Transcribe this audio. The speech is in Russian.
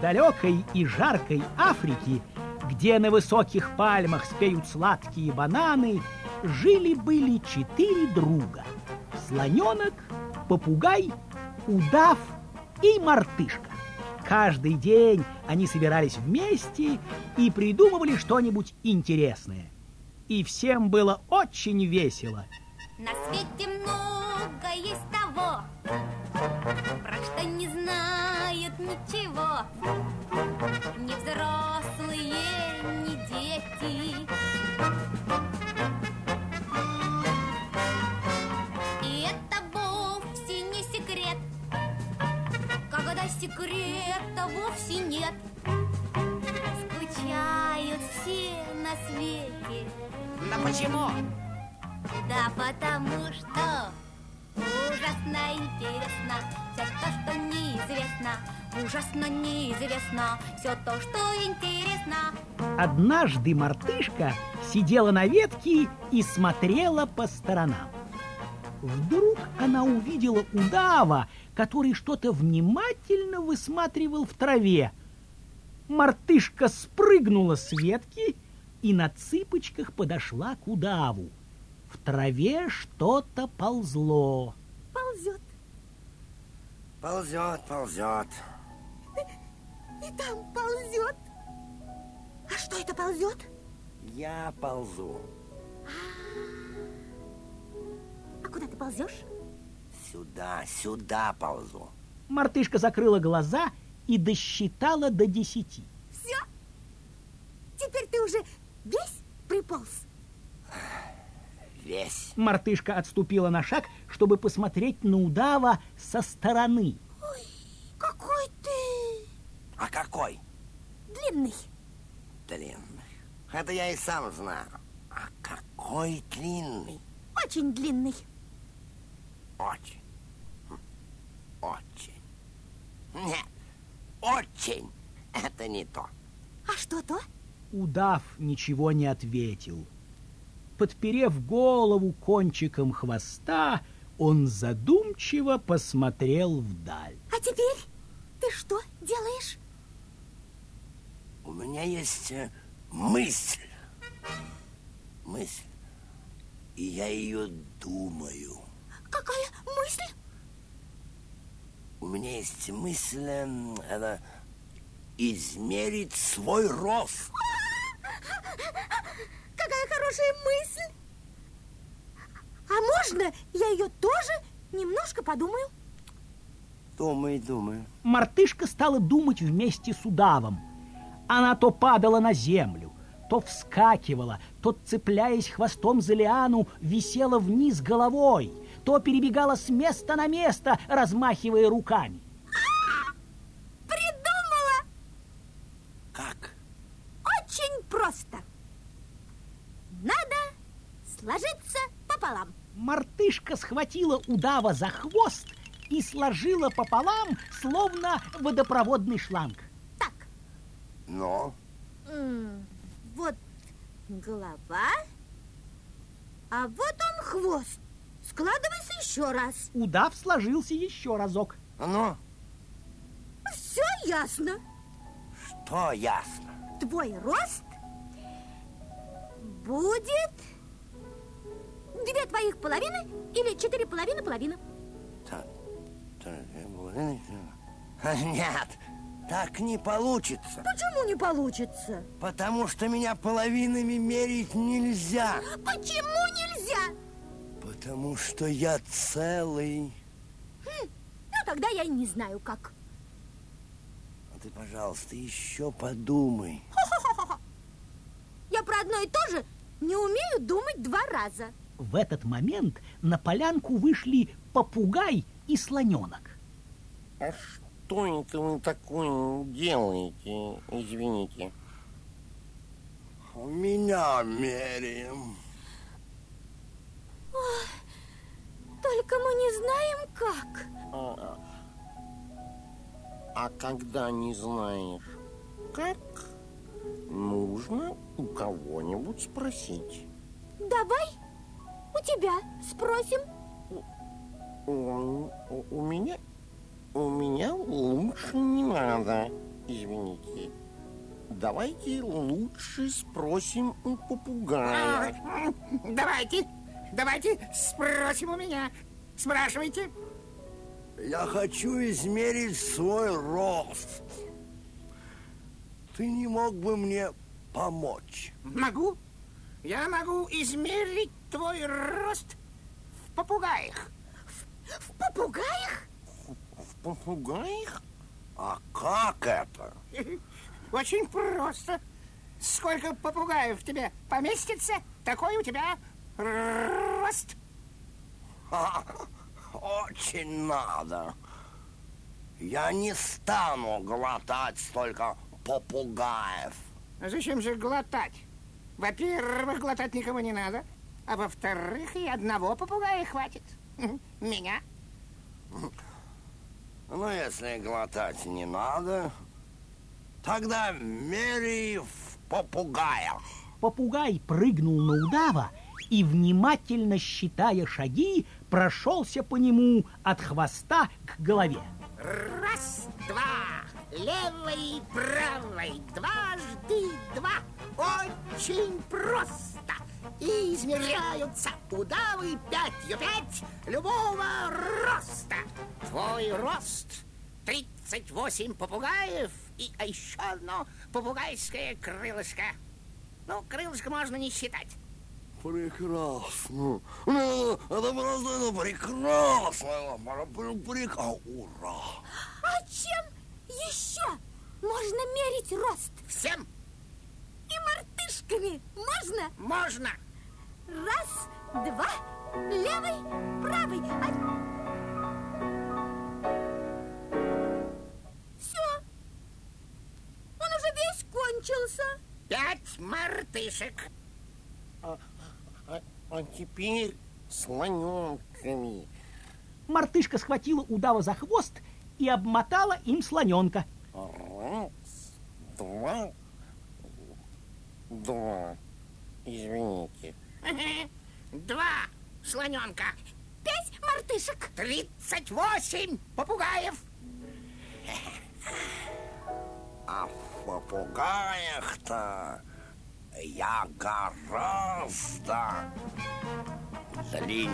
Далекой и жаркой Африке, где на высоких пальмах спеют сладкие бананы, жили-были четыре друга. Слоненок, попугай, удав и мартышка. Каждый день они собирались вместе и придумывали что-нибудь интересное. И всем было очень весело. На свете много есть того, про что не знают ничего. Ни взрослые, ни дети. И это вовсе не секрет, когда секрета вовсе нет. Скучают все на свете. Да почему? Да потому что ужасно интересно все то, что неизвестно. Ужасно неизвестно все то, что интересно. Однажды мартышка сидела на ветке и смотрела по сторонам. Вдруг она увидела удава, который что-то внимательно высматривал в траве. Мартышка спрыгнула с ветки и на цыпочках подошла к удаву. В траве что-то ползло. Ползет. Ползет, ползет. И там ползет. А что это ползет? Я ползу. А куда ты ползешь? Сюда, сюда ползу. Мартышка закрыла глаза и досчитала до десяти. Все? Теперь ты уже весь приполз? Весь. Мартышка отступила на шаг, чтобы посмотреть на удава со стороны. Ой, какой ты А какой? длинный. Длинный. Это я и сам знаю. А какой длинный? Очень длинный. Очень. М, Очень. Нет, очень. Это не то. А что то? Удав ничего не ответил. Подперев голову кончиком хвоста, он задумчиво посмотрел вдаль. А теперь ты что делаешь? У меня есть э, мысль. Мысль. И я ее думаю. Какая мысль? У меня есть мысль, эм, это измерить свой рост. Какая хорошая мысль! А можно я ее тоже немножко подумаю? Думаю, думаю. Мартышка стала думать вместе с удавом. Она то падала на землю, то вскакивала, то, цепляясь хвостом за лиану, висела вниз головой, то перебегала с места на место, размахивая руками. Придумала! Как? Очень просто. Надо сложиться пополам. Мартышка схватила удава за хвост и сложила пополам, словно водопроводный шланг. Так, Но м, вот голова, а вот он хвост. Складывайся еще раз. Удав сложился еще разок. ну, Все ясно. что ясно? Твой рост будет две твоих половины или четыре половины половины. Нет, так не получится. Почему не получится? Потому что меня половинами мерить нельзя. Почему нельзя? Потому что я целый. Ну, тогда я и не знаю, как. А ты, пожалуйста, еще подумай. Я про одно и то же не умею думать два раза. В этот момент на полянку вышли попугай и слоненок. А что это вы такое делаете, извините? Меня меряем. Только мы не знаем, как. А, а когда не знаешь, как, нужно у кого-нибудь спросить. Давай у тебя спросим. У, у- у меня, у меня лучше не надо. Извините. Давайте лучше спросим у попугая. А, Давайте, давайте спросим у меня. Спрашивайте. Я хочу измерить свой рост. Ты не мог бы мне помочь? Могу. Я могу измерить твой рост в попугаях. В попугаях? В попугаях? А как это? Очень просто. Сколько попугаев тебе поместится, такой у тебя рост. Очень надо. Я не стану глотать столько попугаев. А зачем же глотать? Во-первых, глотать никому не надо. А во-вторых, и одного попугая хватит. Меня. Ну, если глотать не надо, тогда меряй в попугаях. Попугай прыгнул на удава и, внимательно считая шаги, прошелся по нему от хвоста к голове. Раз, два, левой, правой, дважды два. Очень просто. И измеряются удавы пятью пять любого роста. Твой рост 38 попугаев и а еще одно попугайское крылышко. Ну, крылышко можно не считать. Прекрасно. Ну, это просто ну, прекрасно. Прекрасно. Ура. А чем еще можно мерить рост? Всем мартышками можно? можно. Раз, два, левый, правый. Все. Он уже весь кончился. Пять мартышек. А, а- а теперь слоненками. Мартышка схватила удава за хвост и обмотала им слоненка. Раз, два, два. Извините. Два слоненка. Пять мартышек. Тридцать восемь попугаев. А в попугаях-то я гораздо длиннее.